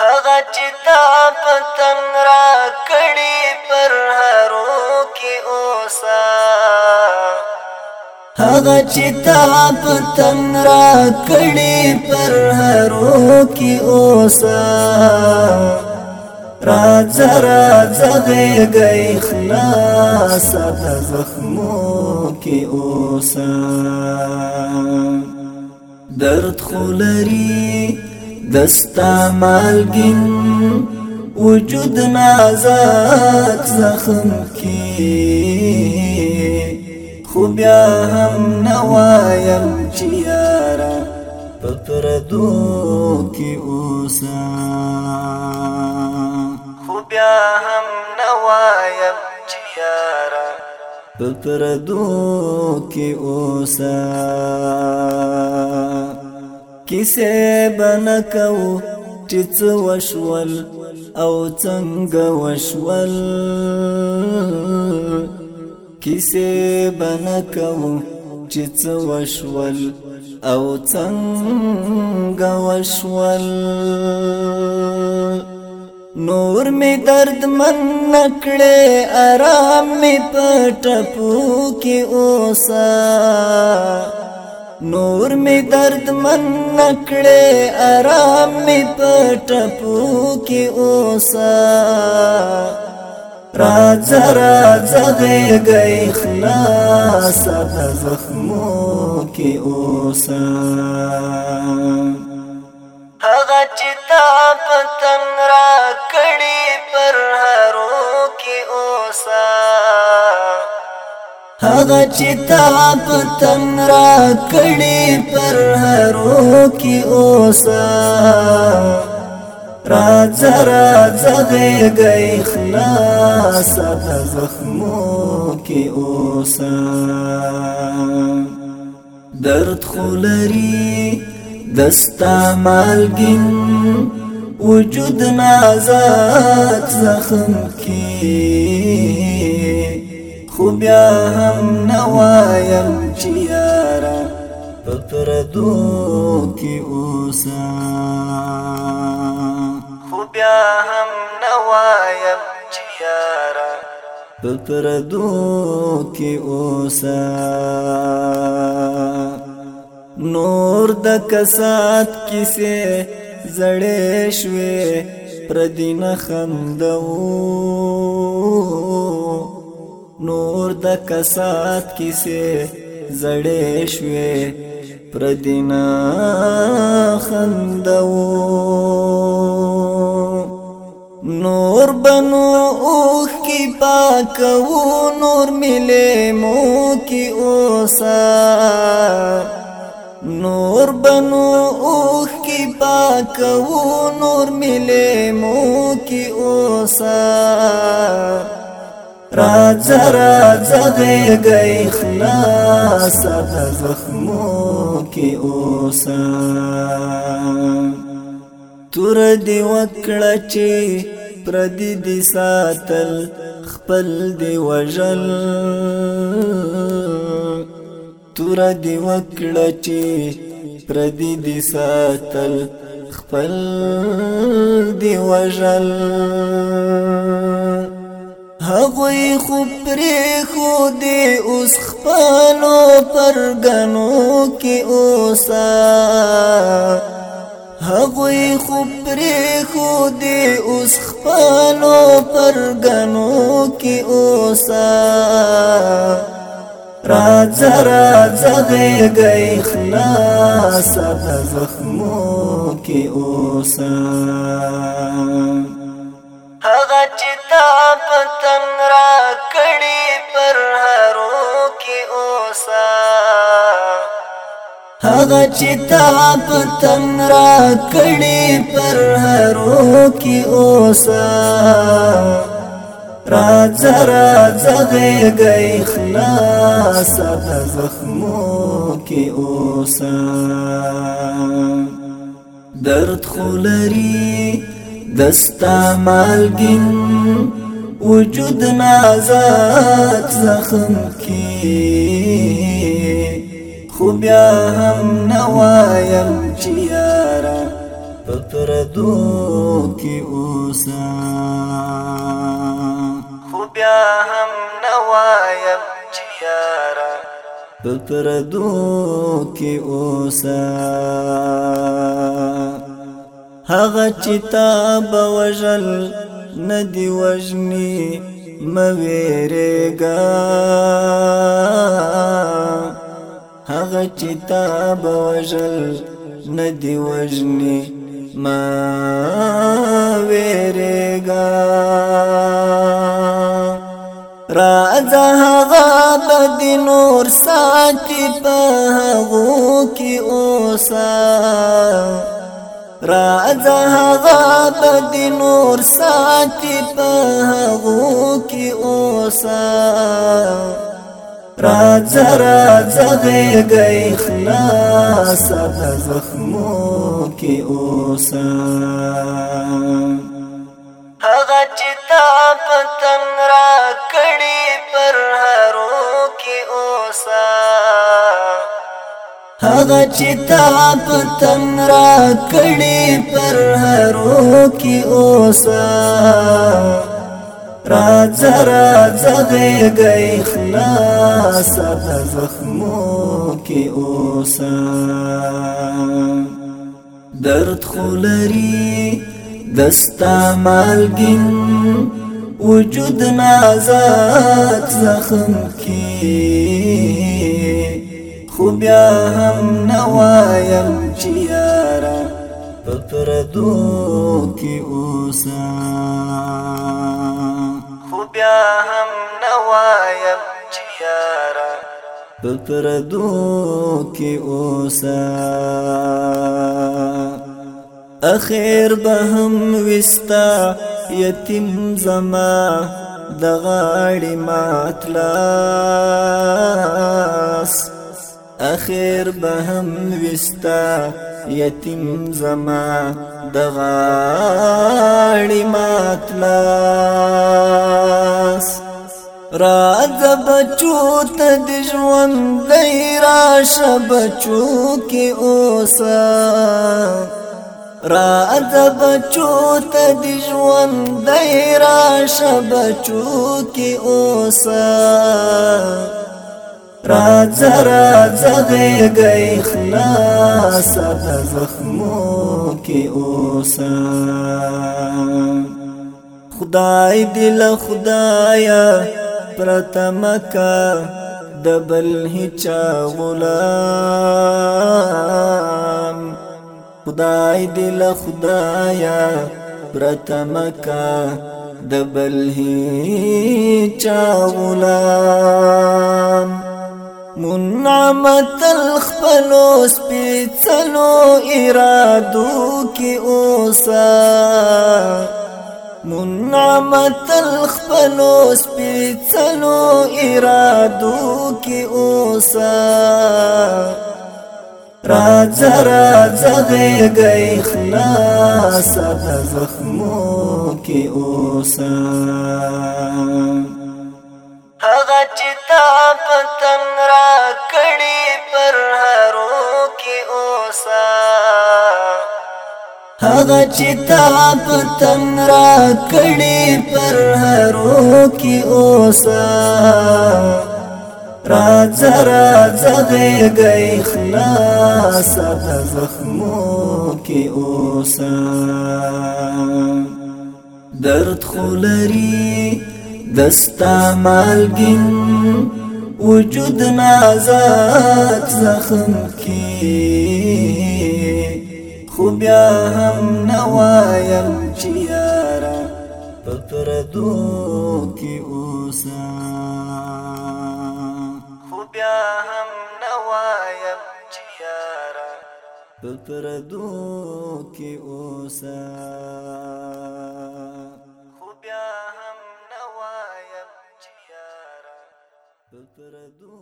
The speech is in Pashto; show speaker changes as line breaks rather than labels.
هغه چې تا پتن را کړي پر هرو کې اوسا هغه چې تا پتن را کړي پر هرو کې اوسا راځ راځ غېږی خلاص د زخمو کې اوسا درد خو لري دستا مالګین وجود نازک زخم کی خو بیا هم نوایم چیارا پپردو کی اوسا خو بیا هم نوایم چیارا پپردو کی اوسا کیسه بنکو ټیڅ وشول او څنګه وشول کیسه بنکو ټیڅ وشول او څنګه وشول نور می درد من نکړې آرام می پټپو کې اوسه نور می درد من نکړې آرام می پټپو کې اوسا راز راز غیږی خلاص د زخمو کې اوسا هغه چې تا پتن را کړی پر هرو کې اوسا هغه چې تا پتن را کړي پر هرو کې اوسه راځه راځه غېږی خلاصه د زخمو کې اوسه درد خو لري دستا مالګین وجود نازک زخم کې خو بیا هم نوایم چې یارا په پردو کې اوسا خو بیا هم نوایم چې یارا په پردو کې اوسا نور د کسات کیسه زړې شوې پر دین خندو نور د کسات کیسه زړې شوې پر دینا خندو نور بنو اوخ کی پاکو نور ملے مو کی اوسا نور بنو اوخ کی پاکو نور ملے مو کی اوسا راځه راځه غېږی خلاصه د زخمو کې اوسه توره دې وکړه چې پردي دې ساتل خپل دې وژل توره دې وکړه چې پردي دې ساتل خپل دې وژل هغوی خو پرې خو دې اوس خپلو پرګنو کې اوسا هغوی خو پرې خو دې اوس خپلو پرګنو کې اوسا راځه راځه غېږی خلاصه د زخمو کې اوسا هغه چې تا وطن را کړي پر هرو کې اوسا هغه چې تا پتن را کړي پر هرو کې اوسا راز راز
غیږی
خلاص د زخمو کې اوسا درد خولري دستا مالګین وجود نازات زخم کی خوب یا هم نوایم چیارا پپردو کی اوسا خوب یا هم نوایم چیارا پپردو کی اوسا هغه چې وجل بوجل ندی وجنی مویرگا هغه چې تا به وژل ندی وجنی ما ویرګا راځه هغه د نور ساتي په هغه کې اوسه راځه هغه د نور ساتي په هغه کې اوسه راځه راځه غېږ اخلاص زخمو کې اوسه هغه چې تا پتن راځه هغه چې تا پتن را کړي پر هرو کې اوسا راز راز غېږې خلاص د زخمو کې اوسا درد خولري دستا مالګین وجود نازات زخم کی خو بیا هم نوایم چې یارا په پردو کې اوسا خو بیا هم نوایم چې یارا په پردو کې اوسا اخیر به هم وستا یتیم زما د غاړې ماتلاس اخیر به هم وستا یتیم زما د غاړي ماتلاس راز بچو ته د ژوند دی راشه بچو کې اوسه را د بچو ته د ژوند دی راشه بچو کې اوسه راځه راځه غېږه یې خلاصه د زخمو کې اوسه خدای دې له خدایه پرته مکه د بل هیچا غلام خدای دې له خدایه پرته مکه د بل هیچا غلام منعمت الخپلو سپیڅلو ارادو کې اوسا منعمت الخپلو سپیڅلو ارادو کې اوسا راځه راځه غېږی خلاصه د زخمو کې اوسا هغه چې تا پتن را کړي پر هرو کې اوسا هغه چې تا پتن را کړي پر هرو کې اوسا راز راز غیږی خلاص د زخمو کې اوسا درد خو لري دستا مالګین وجود نازات زخم کی خو بیا هم نوایم چیارا پپردو کی اوسا خو بیا هم نوایم چیارا پپردو کی اوسا بل پردو